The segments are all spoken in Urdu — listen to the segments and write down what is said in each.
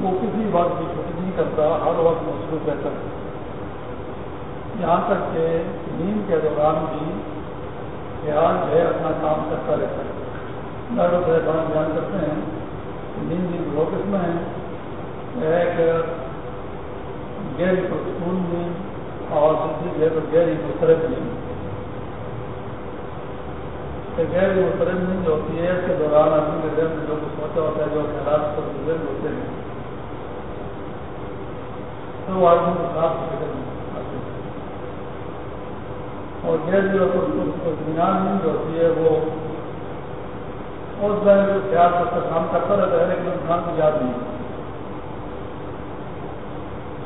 وہ کسی وقت بھی چھٹی نہیں کرتا، ہر وقت مصروف رہتا ہے۔ یہاں تک کہ نیند کے دوران بھی خیال جو ہے اپنا کام کرتا رہتا ہے۔ ڈاکٹر صاحبان بیان کرتے ہیں کہ نیند کی دو قسمیں ہیں۔ ایک گہری پرسکون نیند اور دوسری جو ہے تو گہری مسترد نیند گہری مسترد نیند جو ہوتی ہے، اس کے دوران آدمی کے ذہن میں جو کچھ سوچا ہوتا ہے، جو خیالات پر گزر ہوتے ہیں۔ تو وہ آدمی کو خاص فکر آتے اور گہری اور اطمینان نیند جو ہوتی ہے، وہ اس میں خیال پر کام کرتا رہتا ہے، لیکن انسان کو یاد نہیں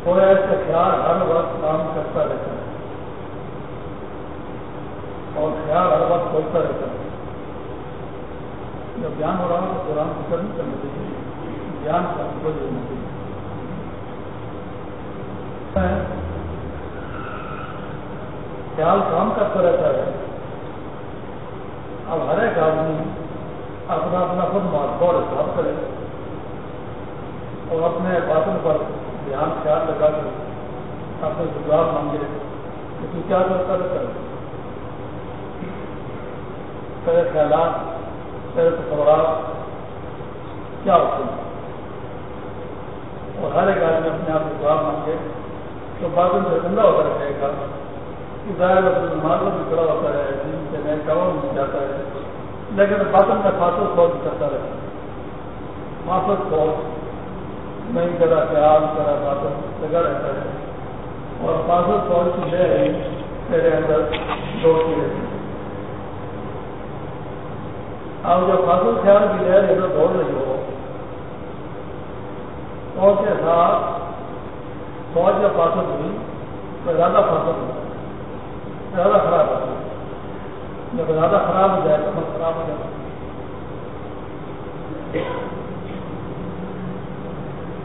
سویا اس کا خیال ہر وقت کام کرتا رہتا ہے۔ اور خیال ہر وقت سوچتا رہتا ہے۔ جب بیان ہو رہا ہو تو قرآن فکر نہیں کرنا چاہیے۔ بیان کا کوئی ہونا ہے؟ خیال کام کرتا رہتا ہے اب ہر ایک آدمی اپنا اپنا خود مارکا اور حساب کرے اور اپنے باطن پر دھیان خیال لگا کر اپنے گزار مانگے کہ تو کیا کرتا رہتا ہے تیرے خیالات تیرے تصورات کیا ہوتے ہیں اور ہر ایک آدمی اپنے آپ کو جواب مانگے تو باطن سے زندہ ہوتا رہے گا کہ ظاہر اپنے نماز بھی کھڑا ہوتا ہے دین سے جاتا ہے۔ لیکن باطن کا فاصل سوچ کرتا رہتا ہے فاصل سوچ نہیں کرا، خیال کرا باطن لگا رہتا ہے۔ اور فاصل سوچ کی لے رہی تیرے اندر دوڑتی رہتی ہے اب جب فاصل خیال کی لے رہی دوڑ رہی ہو، تو کے ساتھ فوج جب فاصل ہوئی، تو ارادہ فاصل ہوا ارادہ خراب ہو جب ارادہ خراب ہو جائے تو خراب ہو جائے۔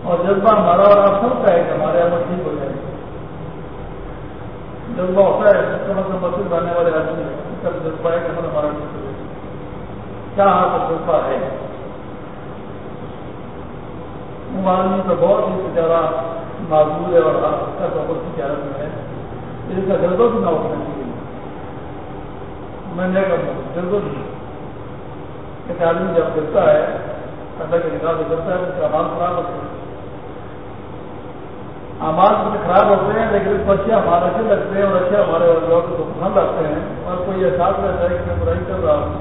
اور جذبہ ہمارا اور آپ سب کا ہے کہ ہمارے عمل ٹھیک ہو جائے۔ جذبہ ہوتا ہے، اس کا مطلب مسجد بننے والے آدمی اس کا جذبہ ہے کہ عمل ہمارا ٹھیک ہو جائے۔ کیا ہاں آپ کا جذبہ ہے؟ وہ آدمی تو بہت ہی زیادہ معذور ہے اور اس کا بہت کی حالت ہے۔ اس کا جذبہ بھی نہ ہونا چاہیے۔ میں نہیں کروں جذبہ بھی ایک آدمی جب گرتا ہے، اللہ کے نکاح سے گرتا ہے تو اس کا آواز خراب ہوتا ہے۔ آواز خراب ہوتے ہیں، لیکن اس کو اچھے ہمارے اچھے لگتے ہیں اور اچھے ہمارے لوگ کو پسند آتے ہیں۔ اور کوئی احساس رہتا ہے کہ میں برائی کر رہا ہوں۔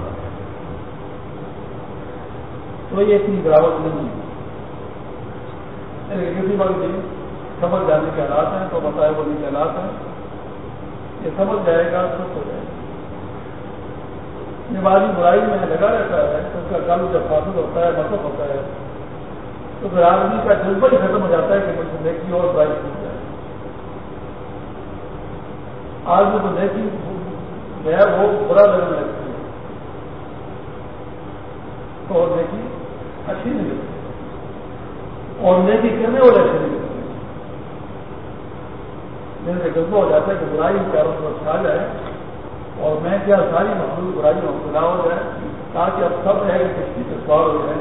تو یہ اتنی گراوٹ نہیں ہے۔ کسی وقت بھی سمجھ جانے کے حالات ہیں، تو بتائے وہ نہیں حالات ہیں۔ یہ سمجھ جائے گا سب ہو جائے گا۔ نمازی برائی میں لگا رہتا ہے، تو اس کا کل جب فاصل ہوتا ہے مطلب ہوتا ہے۔ تو پھر آدمی کا جذبہ ہی ختم ہو جاتا ہے کہ مجھے نیکی اور برائی چھوٹ جائے۔ آدمی کو نیکی جو ہے وہ برا لگنے لگتی ہے۔ تو اور نیکی اچھی نہیں لگتی۔ اور نیکی کرنے والے اچھی نہیں لگتی جن سے جذبہ ہو جاتا ہے کہ برائی چاروں طرف چھا جائے۔ اور میں کیا ساری مخلوق برائی میں مبتلا ہو جائے تاکہ اب سب ہے کشتی سے سوار ہو جائے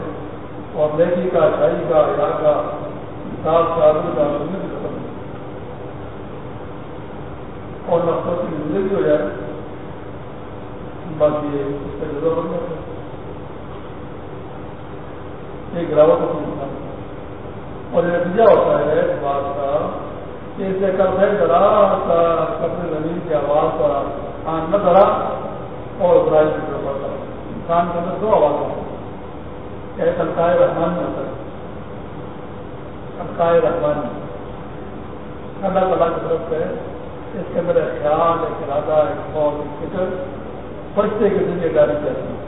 اور نیکی کا اچھائی کا علاقہ صاف صاف کا ختم اور مقصد کی زندگی ہو جائے، بس یہ اس کا ضرورت نہیں ہے۔ ایک گراوٹ ہوتی ہے اور یہ نتیجہ ہوتا ہے اس بات کا کہ اس سے کل ہے ذرا سا کپڑے زمین کی آواز کا آن نہ ذرا اور برائی کی ضرورت ہے۔ انسان کے اندر دو آواز ہوتی ہے ایک الکائے رحمان میں ہوتا ہے۔ الکائے رحمان۔ اللہ تعالیٰ کی طرف سے اس کے اندر ایک خیال، ایک ارادہ، ایک خوف، ایک فکر فرشتے کی ذمہ داری کرتی ہے۔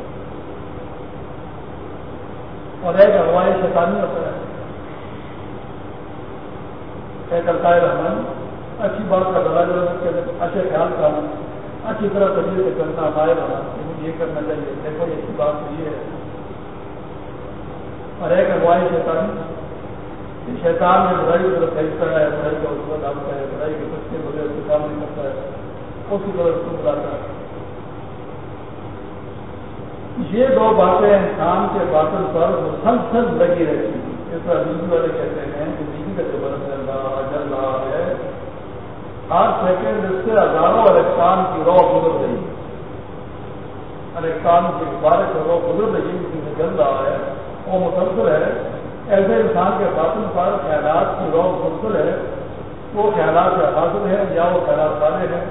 اور ایک اغوائی شیطانی ہوتا ہے۔ ایک الکائے رحمان۔ اچھی بات کا دراجہ اچھے خیال کا اچھی طرح طبیعت سے کرنا مائل ہونا یہ کرنا چاہیے۔ دیکھو، یہ اچھی بات یہ ہے۔ اور ایک اغوائی شیطانی شیطان۔ میں برائی کی طرف کھینچتا ہے برائی کا اس ڈالتا ہے۔ برائی کے سچے بولے اس کام نہیں کرتا ہے۔ اس کی طرف اس کو بلاتا ہے۔ یہ دو باتیں انسان کے باطن پر مسلسل لگی رہتی ہیں۔ اس طرح بجلی والے کہتے ہیں کہ بجلی کا جو برف چل رہا جل رہا ہے ہر سیکنڈ اس سے ہزاروں الیکٹران کی رو گزر رہی ہے الیکٹران کی بارہ سے رو گزر رہی ہے جس سے جل رہا ہے۔ وہ مسلسل ہے۔ ایسے انسان کے باطن پر خیالات کی روح مسلسل ہے۔ وہ خیالات یا حاصل ہے یا وہ خیالات والے ہیں،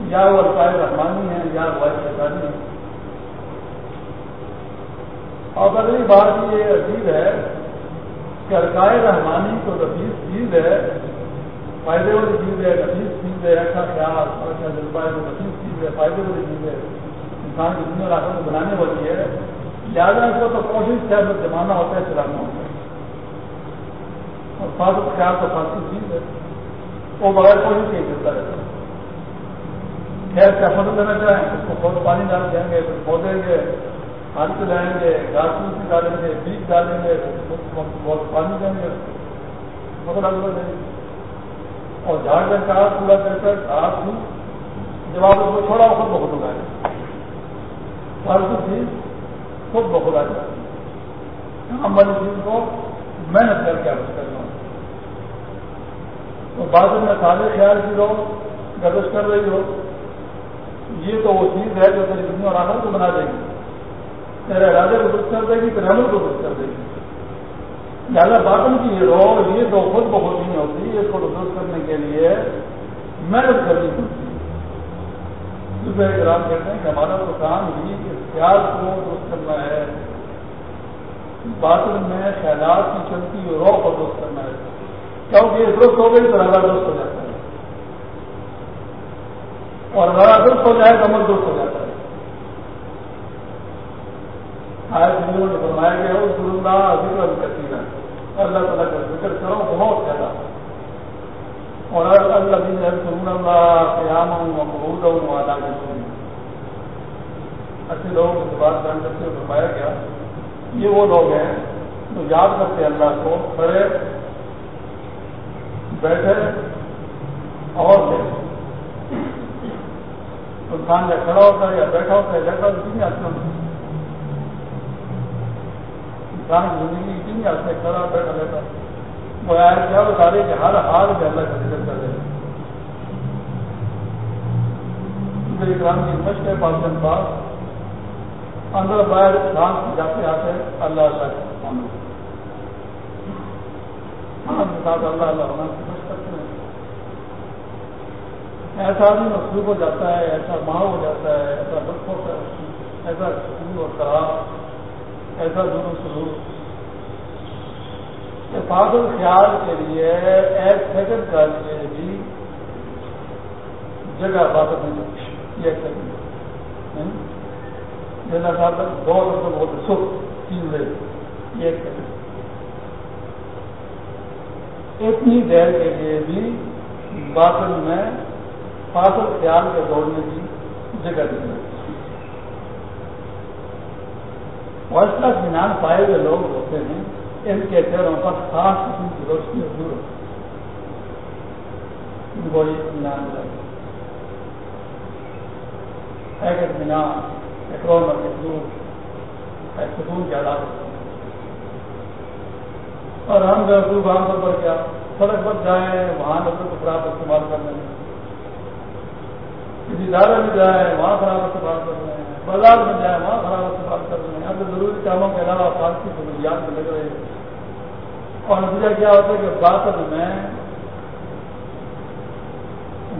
یا وہ الفاظ رحمانی ہیں، یا واحد شیطانی ہے اور اگلی بات یہ عجیب ہے کہ القائے رحمانی تو نفیس چیز ہے۔ فائدے والی چیز ہے نفیس چیز ہے ایسا خیال ایسا جذبہ ہے نفیس چیز ہے فائدے والی چیز ہے انسان کی دنیا علاقوں کو بنانے والی ہے لہٰذا اس کو تو کوشش سے زمانہ ہوتا ہے چلانا ہوتا ہے اور فاضل خیال تو فاصل چیز ہے وہ بغیر کوئی نہیں چلتا رہتا خیر کیا فصل دینا چاہیں اس کو بہت پانی ڈال دیں گے۔ پھر پودیں گے ہاتھ لائیں گے گھاس پوس ڈالیں گے بیج ڈالیں گے بہت پانی دیں گے فصل آگے اور جھاڑ کا کاغذ پورا کر کر گھاس پھوس جب آپ اس کو چھوڑا وہ خود بخود اگائے فالتو چیز خود بخود آ جاتی ہم والی چیز کو محنت کر کے آپ کرنا تو بعد میں سارے خیال کی لو گردش کر رہی ہو۔ یہ تو وہ چیز ہے جو تیری دنیا اور آخر کو بنا دے گی۔ تیرے ارادے کو درست کر دے گی تیرے عمل کو درست کر دے گی۔ لہٰذا باطن کی یہ رو یہ تو خود بہت نہیں ہوتی، اس کو درست کرنے کے لیے محنت کرنی پڑتی ہے۔ دوسرے کہتے ہیں کہ ہمارا تو کام ہی اس خیال کو درست کرنا ہے، باطن میں خیالات کی چلتی روح کو درست کرنا ہے۔ کیونکہ یہ درست ہو گئی تو راجا درست ہو جاتا ہے۔ اور راجا درست ہو جائے تو عمل درست ہو جاتا ہے۔ آئے دنوں نے فرمایا گیا اس گرو کا ذکر کرتی ہے اللہ تعالیٰ کا ذکر کرو، بہت زیادہ۔ اور اللہ دن سرون اللہ قیام ہوں مقبول ہوں ادا کرتے اچھے لوگوں کو بات بیان کرتے ہوئے فرمایا گیا، یہ وہ لوگ ہیں جو یاد کرتے ہیں اللہ کو کھڑے بیٹھے اور انسان یا کھڑا ہوتا ہے یا بیٹھا ہوتا ہے، جیسا نہیں آتے انسان کی زندگی کی نہیں آتے، کھڑا بیٹھا رہتا وہ آئے کیا بتا رہے کہ ہر حال میں اللہ کا ذکر کر رہے گرام کی مشق ہے پاس دن پاس اندر باہر سانس جاتے آتے اللہ اللہ ہاں، ساتھ اللہ اللہ ہونا کرتے ہیں۔ ایسا آدمی مصروف ہو جاتا ہے، ایسا ماں ہو جاتا ہے، ایسا لطف ہوتا ہے ایسا سکون اور خراب ایسا دونوں سلوک فاضل خیال کے لیے ایک سیکنڈ کا لیے بھی جگہ بات نہیں ایک سیکنڈ جیسا صاحب بہت بہت سکھ چیز ہے ایک سیکنڈ اتنی دیر کے لیے بھی باطن میں فاصل خیال کے دوڑنے کی جگہ نہیں وسطہ اطمینان پائے ہوئے لوگ ہوتے ہیں، ان کے چہروں پر خاص قسم کی روشنی دور ہوتی ہے۔ اطمینان ایک اطمینان ایک رونق ایک دور ایک سکون کے حالات ہوتے ہیں اور ہم جو عام طور پر کیا؟ سڑک پر جائیں، وہاں نظر کو خراب استعمال کرنے۔ کسی ادارے میں جائیں، وہاں خراب سے بات کر رہے ہیں بازار میں جائیں، وہاں خراب سے بات کر رہے ہیں یہاں پہ ضروری کاموں کے علاوہ فالتو ضروریات میں لگ رہے۔ ہیں اور نتیجہ کیا ہوتا ہے کہ بات میں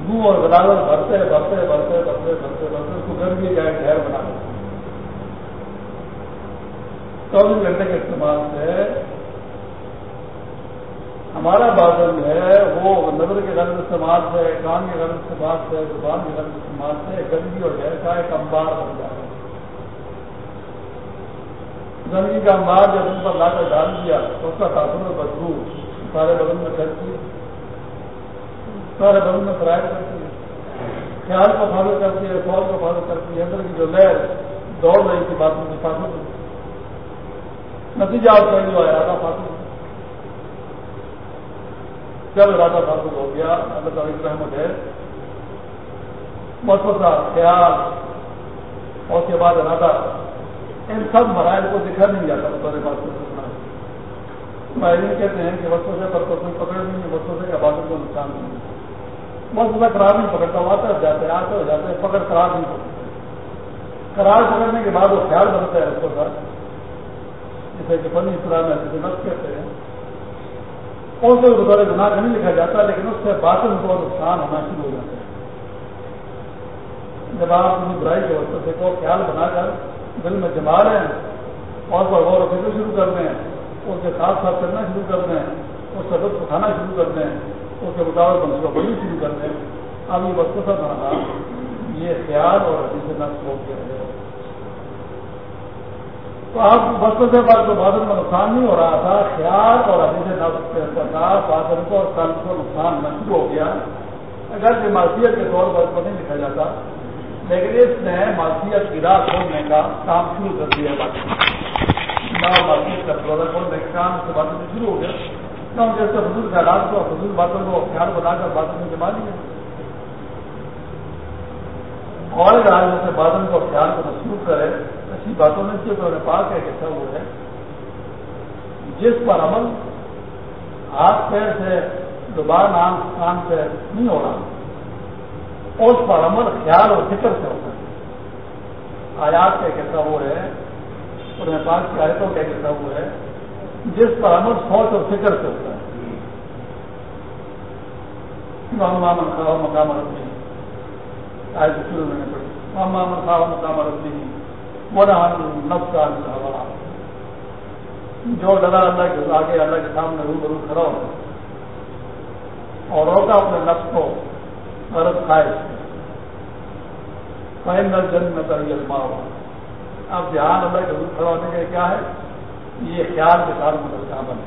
گو اور برابر بھرتے بھرتے بھرتے بھرتے بھرتے بھرتے اس کو گرمی جائے ڈھیر بنا دیتے چوبیس گھنٹے کے استعمال سے ہمارا بادل ہے، وہ نظر کے غلط استعمال سے کان کے غلط استعمال سے زبان کے غلط استعمال سے گندگی اور ڈھیر کا ایک امبار بن جائے گندگی کا امبار جب ان پر لا کر ڈال دیا، تو اس کا تاثر اور بدبو سارے بدن میں پھیلتی ہے سارے بدن میں فراہم کرتی ہے۔ خیال کو فالو کرتی ہے، فوج کو فالو کرتی ہے۔ اندر کی جو لہر، دوڑ رہی تھی باتوں کی فالو نتیجہ آپ کا جو ہے آدھا فاصل جب ارادہ فاصل ہو گیا؟ اللہ تعالیٰ کی رحمت ہے۔ مسا خیال۔ اور اس کے بعد ارادہ۔ ان سب مرائل کو دکھا نہیں جاتا تمہارے پاس کو سکنا ہے کہتے ہیں کہ وسوسے پر تو کوئی پکڑ نہیں ہے، وسوسے کا بادل کو نقصان نہیں ہے۔ وسوسا قرار نہیں پکڑتا آتا جاتے آتے ہو جاتے ہیں، پکڑ قرار نہیں پکڑتے قرار پکڑنے کے بعد وہ خیال بنتا ہے اس کو ساتھ جسے کہ فنی اسلام ہے جسے نقص کہتے ہیں۔ اور کوئی بطور گناہ کا نہیں لکھا جاتا، لیکن اس سے باطن کو نقصان ہونا شروع ہو جاتا ہے۔ جب آپ اپنی برائی کے وقت سے کو خیال بنا کر دل میں جما رہے ہیں، اور پر غور و فکر شروع کر دیں، اس کے ساتھ ساتھ چلنا شروع کر دیں، اس سے لطف اٹھانا شروع کر دیں، اس کے مطابق منصوبہ بندی شروع کر دیں، اب یہ وقت سب بنا یہ خیال اور حدیث نقص ہو گیا ہے۔ تو آپ بچوں سے بعد تو بادل میں نقصان نہیں ہو رہا تھا، خیال اور حدیث نفس کے سرکار بادل کو اور کل کو نقصان نہ ہو گیا۔ اگر کہ معصیت کے طور پر نہیں لکھا جاتا، لیکن اس نے معصیت کی راہ کھولنے کا کام شروع کر دیا معصیت کا دورہ کھولنے کا کام اس کے بعد میں شروع ہو گیا۔ کیونکہ اس سے حضور کا علاج کو حضور باتوں کو خیال بنا کر باتوں میں جما لیا اور اگر جیسے بادل کو خیال کو مصروف کرے باتوں میں سے تو پاک ہے کہ وہ ہے جس پر عمل ہاتھ پیر سے دوبارہ نام کام سے نہیں ہو رہا، اس پر عمل خیال اور فکر سے ہوتا ہے۔ آیات کا کیسا وہ ہے انہیں پاک کی آیتوں کا کیسا وہ ہے جس پر عمل سوچ اور فکر سے ہوتا ہے۔ مقام رکھتے ہیں آج شروع میں نے پڑھی۔ مقام مقام رکھتے ہیں جو ڈرا اللہ کے آگے اللہ کے سامنے رو برو کھڑا ہو، اور روکا اپنے نفس کو، غرض کھائے فائنل جن میں کر یہ ہوا اب دھیان اللہ کے روح کھڑا ہونے کے کیا ہے؟ یہ خیال کے ساتھ مدد کا عمل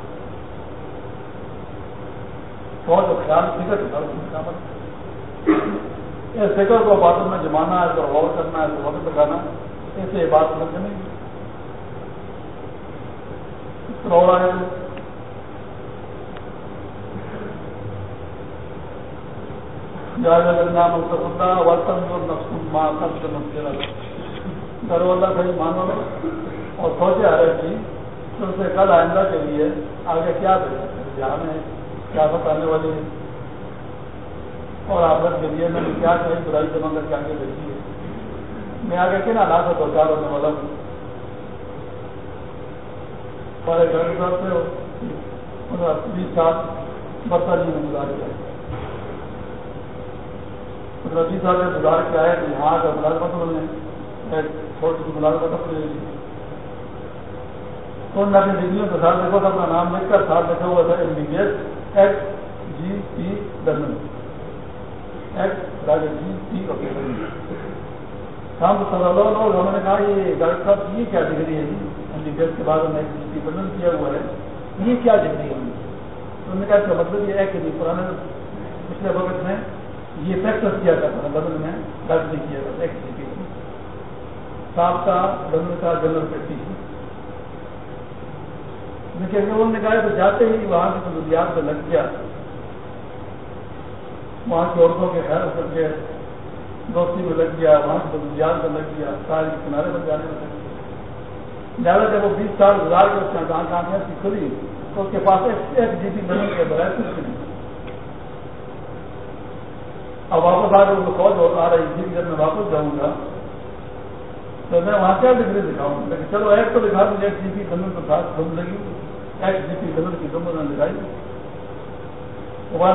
سوچ خیال، فکر کے ساتھ مدد کا اس فکر کو باتوں میں جمانا ہے تو غور کرنا ہے تو وقت لگانا۔ ایسے بات سمجھ نہیں۔ نام اللہ وطن جو نفس ماں سب سے مسئلہ گھر والا صحیح مانو۔ اور سوچے آ رہے تھی تو سے کل آئندہ کے لیے آگے کیا دے دھیان ہے کیا بتانے والی ہے اور آفت کے لیے میں نے کیا کہیں برائی جمع کر کے آگے بھیجی میں آگے کن حالات سے دو چار ہونے والا ہوں ہمارے گھر کی طرف سے بیس سال برطانیہ میں گزار کے مطلب بیس سال میں گزار کے آئے تو یہاں کا ملازمت انہوں نے چھوٹی سی ملازمت اپنے لے لی تو انہوں نے اپنی ڈگریوں کے ساتھ دیکھو تو اپنا نام لکھ کر ساتھ لکھا ہوا تھا M B B S X G P ڈرمن X Raja G P okay شام کو انہوں نے کہا یہ ڈاکٹر صاحب یہ کیا ڈگری ہے جی؟ ڈیل کے بعد ہم نے پرزنٹ کیا ہوا ہے۔ یہ کیا ڈگری ہے انہوں نے؟ کہا اس کا مطلب یہ ہے کہ پرانے پچھلے وقت میں یہ پریکٹس کیا جاتا تھا بدل میں درج نہیں کیا جاتا ایک ڈگری صاحب کا بدل کا جنرل پریکٹس لیکن انہوں نے کہا تو جاتے ہی وہاں کی سہولیات پہ لگ گیا۔ وہاں کی عورتوں کے خیال کر کے دوستی میں لگ گیا، وہاں سے بزیاد میں لگ گیا سارے کنارے پر جانے میں لگ گیا۔ زیادہ جب وہ بیس سال گزار کے اس میں جہاں کامیاب کی کھلی، تو اس کے پاس ایک جی پی بننے کے بغیر کچھ نہیں اب واپس آ کر فوج آ رہی جی تھی جب میں واپس جاؤں گا، تو میں وہاں کیا ڈگری دکھاؤں لیکن چلو ایک تو دکھا دوں ایک جی پی کنل کے ساتھ گھوم لگی، ایک جی پی کنل کی گمبر نے دکھائی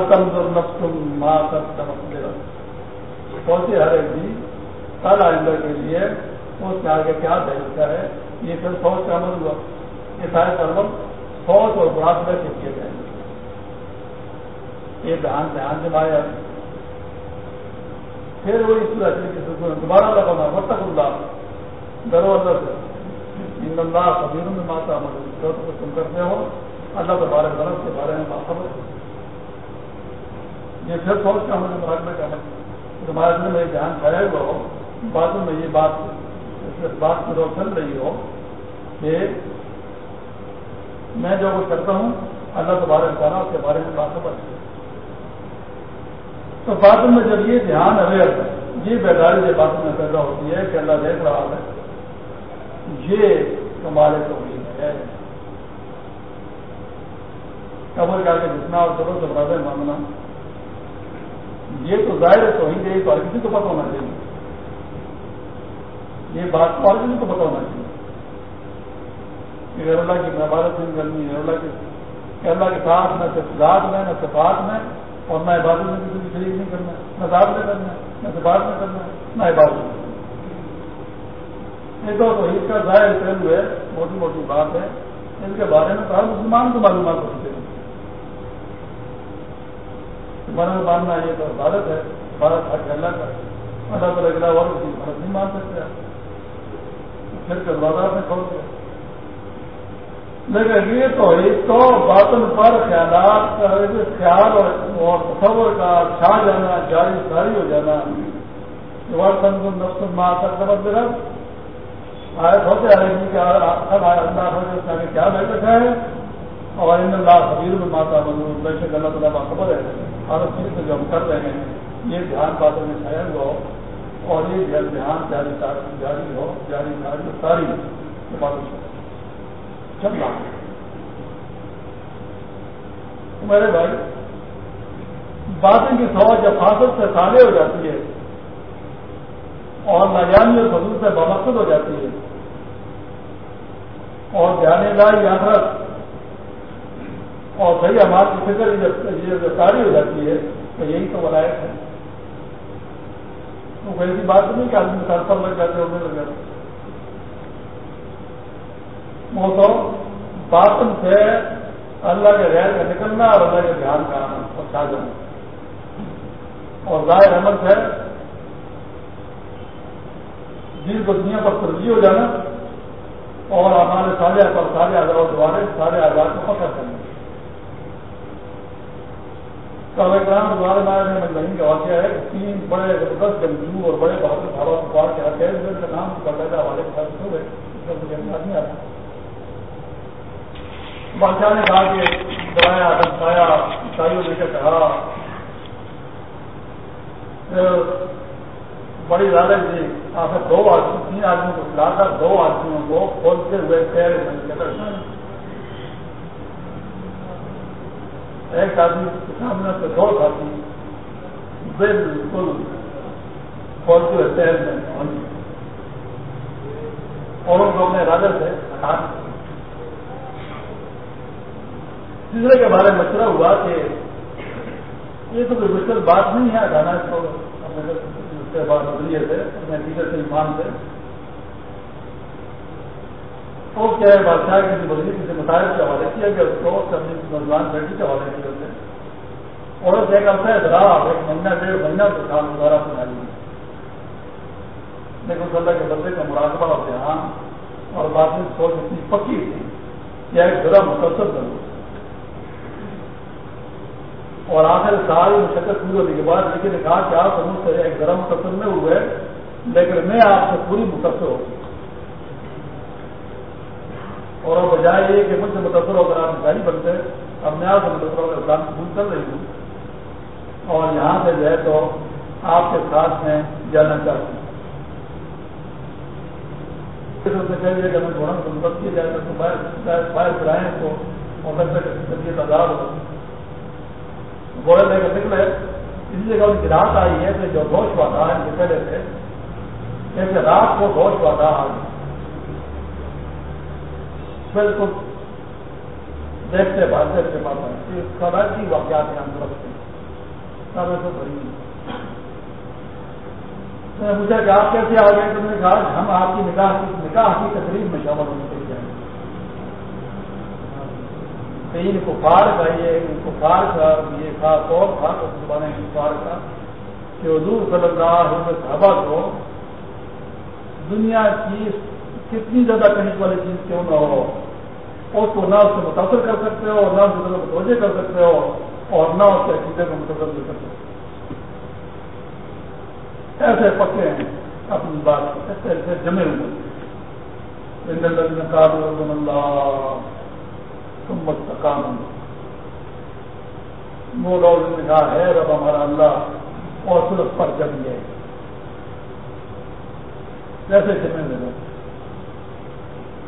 کم جو نفس تم ماں تک پہنچے ہر ایک جی کل آئندہ کے لیے اس کے آگے کیا بھیجتا ہے؟ یہ پھر فوج کا عمل ہوا۔ یہ سارے سرم فوج اور براد میں کیے جائیں یہ دھیان دھیان سے مارے پھر وہ اس طرح دوبارہ لگانا متک اللہ ڈرو اللہ سے۔ ان اللہ قبیر میں ماتا مدد جو تم کرتے ہو، اللہ کے بارے غلط کے بارے میں باخبر یہ پھر سوچ کا مجھے مراقبے کا تمہارے دن میں دھیان کھڑا ہوا ہو بعد میں یہ بات، اس بات کی روک چل رہی ہو کہ میں جو کچھ کرتا ہوں، اللہ کے بارے اس کے بارے میں باخبر ہے۔ تو بعد میں جب یہ دھیان اویئر یہ بیداری جو بات میں پیدا ہوتی ہے کہ اللہ دیکھ رہا ہے، یہ کمالے تو ہے۔ قبر کا کے جتنا اور چلو تو بڑے مانگنا۔ یہ تو ظاہر تو ہی گئی تو ہر کسی کو پتہ ہونا چاہیے۔ یہ بات تو ہر کسی کو پتہ ہونا چاہیے۔ کہ اللہ کی عبادت نہیں کرنی ہے اللہ کے اللہ کے ساتھ نہ صرف ذات میں، نہ صفات میں، اور نہ عبادت میں کسی کی شریک نہیں کرنا، نہ ذات میں کرنا، نہ صفات میں کرنا، نہ عبادت میں یہ تو عید کا ظاہر کرے ہوئے موٹی موٹی بات ہے۔ ان کے بارے میں کہا مسلمان کو معلومات ہوتے ہیں من ماننا یہ تو بھارت ہے بھارت حق اللہ کا۔ اللہ تعالیٰ کے اور کسی بھارت نہیں مان سکتے پھر کے بازار میں کھول گئے لیکن یہ تو ایک تو باطن پر خیالات کا خیال اور تصور کا چھا جانا، جاری ساری ہو جانا۔ نفس ماں تک سمجھ رہا آئے ہوتے آئے گی کہ اللہ آگے کیا بیٹھ ہے اور ان اللہ حبیر میں ماتا مزور بے شک اللہ تعالیٰ خبر ہے۔ ہر چیز سے جو ہم کر رہے ہیں، یہ دھیان باتوں میں چھایا ہو اور یہ دھیان جاری جاری ہو، جاری جاری ساری چل رہا میرے بھائی، باتیں کی سوچ جب فاصل سے سارے ہو جاتی ہے اور ناجانی اور فضول سے بامقصد ہو جاتی ہے اور جانے لائی آخرت اور صحیح ہمارا کی فکر یہ ساری ہو جاتی ہے، تو یہی تو ولایت ہے۔ تو کوئی ایسی بات نہیں کہ آدمی سر پر لگ جاتے ہونے لگ جاتے وہ تو باطن سے اللہ کے غیر کا نکلنا اور اللہ کے دھیان کا آنا، اور چھا جانا۔ اور ظاہر عمل سے جن کو دنیا پر ترجیح ہو جانا اور ہمارے سارے پر سارے آزاد دوبارے سارے آزاد کو پکڑ کرنا کرام دوبارہ میں زمین مطلب کا واقعہ ہے، تین بڑے زبردست جنگجو اور بڑے بہادر بھاوا پار کے آتے ہیں کا نام باقاعدہ حوالے کے ساتھ ہوئے، اس کا مجھے یاد نہیں آتا بادشاہ نے کہا کہ بڑھایا دمکایا عیسائیوں لے کے کہا بڑی زیادہ جی آخر دو آدمی، تین آدمیوں کو کھلا کر دو آدمیوں کو کھولتے ہوئے پیر ایک آدمی کے سامنے سے دو ساتھی بالکل کھولتے ہوئے پیر میں اور ان کو اپنے ارادے سے تیسرے کے بارے میں مشورہ ہوا کہ یہ تو کوئی مشکل بات نہیں ہے ہٹانا اس کو اپنے کے بعد نظریے سے، اپنے ٹیچر سے ایمان سے۔ وہ کیا ہے، بادشاہ کسی بدلی کسی مسائل کے حوالے کیا گیا، اس کو اپنی نوجوان بیٹی کے حوالے کیا۔ اسے اور اس ایک عرصہ ذرا ایک مہینہ ڈیڑھ مہینہ کے ساتھ دوبارہ سنا لی لیکن اس اللہ کے بندے کا مراقبہ اور دھیان اور بات میں سوچ اتنی پکی تھی کہ ایک ذرا مسلسل ضرور اور آخر ساری مشقت پوری ہونے کے بعد لیکن کہا کہ آپ مجھ سے ایک ذرا متاثر نہیں ہوئے، لیکن میں آپ سے پوری متاثر ہوں اور بجائے یہ کہ مجھ سے متاثر ہو کر آپ جاری بنتے اب میں آپ سے متاثر ہو کر اسلام قبول کر رہی ہوں۔ اور یہاں سے جو ہے تو آپ کے ساتھ میں جانا چاہتی ہوں۔ چاہیے کہ ہمیں تھوڑا مدد کیا جائے تو باہر باہر کرائیں تو ہو سکتا ہے کہ طبیعت آزاد ہو گوڑے لے کر نکلے اس جگہ ان کی رات آئی ہے کہ جو گوشت ہوا تھا ان کے پہلے سے جیسے رات کو گوشت ہوا تھا بالکل دیکھتے بعد دیکھتے پاتا ہے۔ سدا کی واقعات ہیں ہم رکھتے سب میں نے پوچھا کہ آپ کیسے آ گئے؟ تو میں نے کہا ہم آپ کی نکاح کی نکاح کی تقریب میں شامل ہونے کے لیے ان کفار کا یہ کفار کا یہ تھا طور تھا زبان کفار کا کہ حضور صلی اللہ علیہ صحابہ کو دنیا کی کتنی زیادہ کہیں والی چیز کیوں نہ ہو؟ اس کو نہ اس سے متاثر کر سکتے ہو، نہ اس کو متوجہ کر سکتے ہو۔ اور نہ اس کے عقیدے کو متاثر کر سکتے۔ ایسے پکے ہیں اپنی بات ایسے ایسے جمے ہوئے۔ اللہ مستقام وہ لوگ نے کہا ہے رب ہمارا اللہ، اور صرف پر جم گئے کیسے جمے ہوئے لوگ۔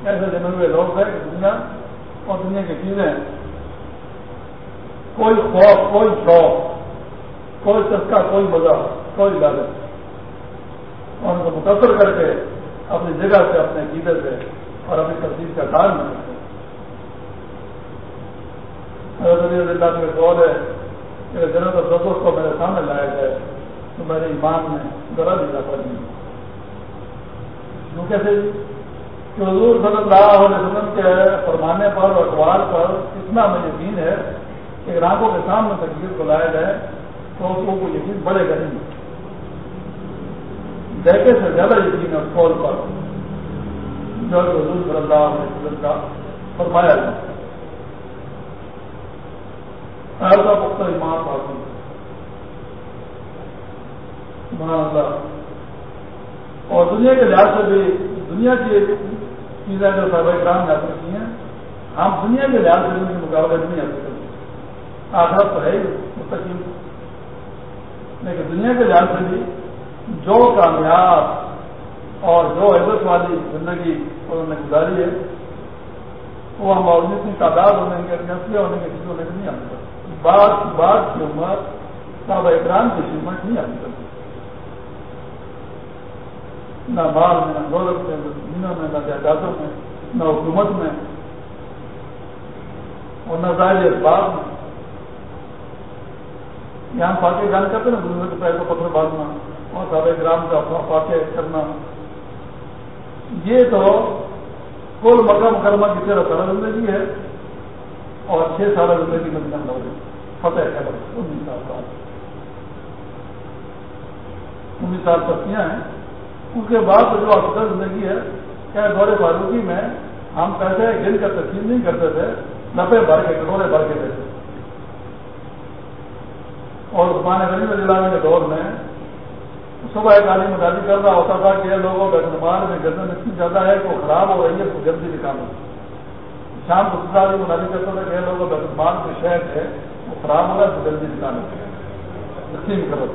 ایسے جمے ہوئے لوگ ہیں، دنیا اور دنیا کی چیزیں۔ کوئی خوف، کوئی شوق، کوئی چسکا کوئی مزہ، کوئی لالچ اور ان کو متاثر کر کے اپنی جگہ سے، اپنے عقیدے سے اور اپنی تصدیق کا کار میں کرتے اللہ میں قول ہے کہ جنرل افسوس کو میرے سامنے لایا جائے تو میرے ایمان میں ذرا بھی اضافہ نہیں کیوں کیسے؟ کہ حضور صلی اللہ علیہ وسلم کے فرمانے پر اور اخبار پر اتنا میں یقین ہے کہ گراہکوں کے سامنے تقریر کو لایا جائے تو اس کو یقین بڑھے گا نہیں۔ دیکھے سے زیادہ یقین ہے اس قول پر۔ جو حضور صلی اللہ علیہ وسلم کا فرمایا جائے ایسا پختہ ایمان باقی اللہ۔ اور دنیا کے لحاظ سے بھی دنیا کی چیزیں جو صاحب کرام نے حاصل کی ہیں، ہم دنیا کے لحاظ سے ان کے مقابلے نہیں حاصل کرتے آخرت تو ہے ہی مستقل لیکن دنیا کے لحاظ سے بھی جو کامیاب اور جو عزت والی زندگی انہوں نے گزاری ہے، وہ ہم اور جتنی تعداد ہونے کے نسلیں ہونے کے چیزوں میں نہیں حاصل کرتے بعد کی عمر صاحب اکرام کی خدمت نہیں آتی۔ کرتی نہ مال میں، نہ دولت میں، نہ زمینوں میں، نہ جائیدادوں میں، نہ حکومت میں اور نہ ظاہر اسباب میں۔ یہاں پاکے جان کرتے نا دوسرے کے پیسے پتھر باندھنا اور صاحب گرام کا پاکے کرنا۔ یہ تو کل مکہ مکرمہ کی طرح سارا زندگی جی ہے۔ اور چھ سال زندگی جی میں نکل رہا فتح خبر انیس سال بعد۔ انیس سال پستیاں ہیں۔ اس کے بعد جو افسر زندگی جی ہے، کیا دور فاروقی میں ہم پیسے گن کر تقسیم نہیں کرتے تھے نبے بھر کے، کٹورے بھر کے دیتے اور عثمان غنی میں جلانے کے دور میں صبح ایک عالم مزاجی کر رہا ہوتا تھا کہ لوگوں کا نمبر میں گردن اتنی زیادہ ہے کہ وہ خراب ہو رہی ہے تو جلدی نکالو شام کو دوسرا عالم مزاجی کرتا تھا کہ لوگوں کا نمبر میں شہر ہے، وہ خراب ہو رہا ہے تو جلدی نکالو تقسیم کرو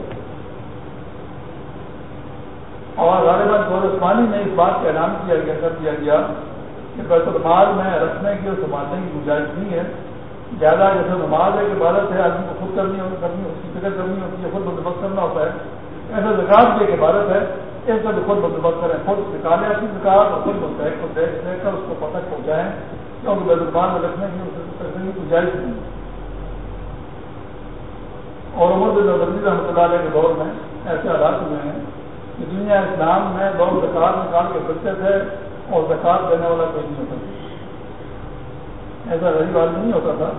اور غالباً دور عثمانی میں اس بات کا اعلان کیا گیا دیا گیا کہ بیت المال میں رکھنے کی اور سنبھالنے کی گنجائش نہیں ہے۔ زیادہ جیسے نماز ہے کہ عبادت ہے، آدمی کو خود کرنی کرنی اس کی فکر کرنی ہوتی ہے خود بندوبست کرنا ہوتا ہے۔ ایسا زکات کی ایک عبادت ہے، اس کا بھی خود بندوبست کریں، خود نکالیں اپنی زکات اور خود مستحق کو دیکھ دیکھ کر اس کو پتہ پہنچائیں کیونکہ بیت المال میں رکھنے کی گنجائش نہیں اور عمر بن رحمۃ اللہ علیہ کے دور میں ایسے حالات ہوئے ہیں کہ دنیا اسلام میں لوگ زکات نکال کے سکتے تھے اور زکات دینے والا کوئی نہیں ہوتا۔ ایسا غریب آدمی نہیں ہوتا تھا۔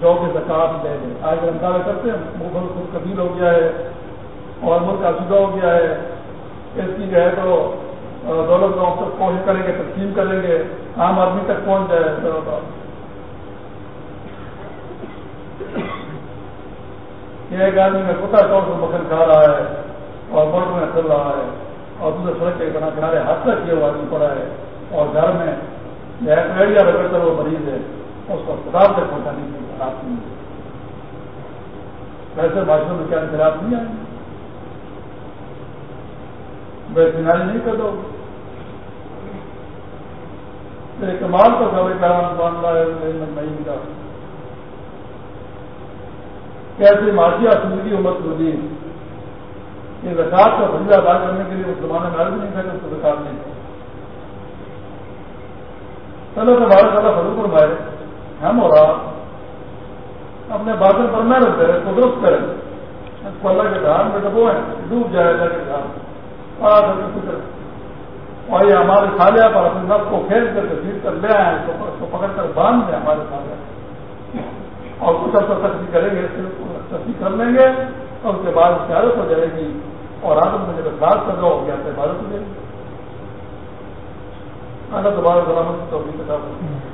جو کہ زکات دے دے آج اندازہ کرتے ہیں مغل خود قبیل ہو گیا ہے، اور ملک آسودہ ہو گیا ہے۔ اس کی جو ہے تو دولت گاؤں تک کوشش کریں گے، تقسیم کریں گے، عام آدمی تک پہنچ جائے۔ کہ ایک آدمی میں پتا طور سے مکھن کھا رہا ہے، اور موٹر میں چل رہا ہے، اور دوسرے سڑک کے کنارے حادثہ کیا ہوا آدمی پڑا ہے، اور گھر میں ایریا رگڑ کر وہ مریض ہے، اس کو اسپتال تک پہنچانے کی حالات نہیں۔ ہے ویسے بادشاہ میں کیا انقلاب نہیں آئے؟ بے کناری نہیں کر دو۔ کمال تو سب کام باندھ رہا ہے نہیں کا کیسے ماضی مارجیا زندگی امت مدین یہ زکات کا فضلہ ادا کرنے کے لیے مسلمانوں میں عرض نہیں تھا کہ اس کو زکات نہیں۔ چلو تو بھارت والا فضل فرمائے۔ ہم اور آپ اپنے بادل پر محنت کریں کو درست کریں۔ اس کو اللہ کے دھان میں ڈبو ہے ڈوب جائے اللہ کے دھان۔ فکر اور یہ ہمارے خالیہ پر اپنے نف کو پھیل کر کے کر لے آئے، اس کو پکڑ کر باندھ دیں ہمارے خالیہ اور کچھ اب تک تقسیم کریں گے تصدیق کر لیں گے اور اس کے بعد اس کی عادت ہو جائے گی۔ اور آدم میں جب خاص کر رہا ہو گیا عبادت ہو جائے گی۔ اللہ تبارک سلامت توفیق عطا فرمائے۔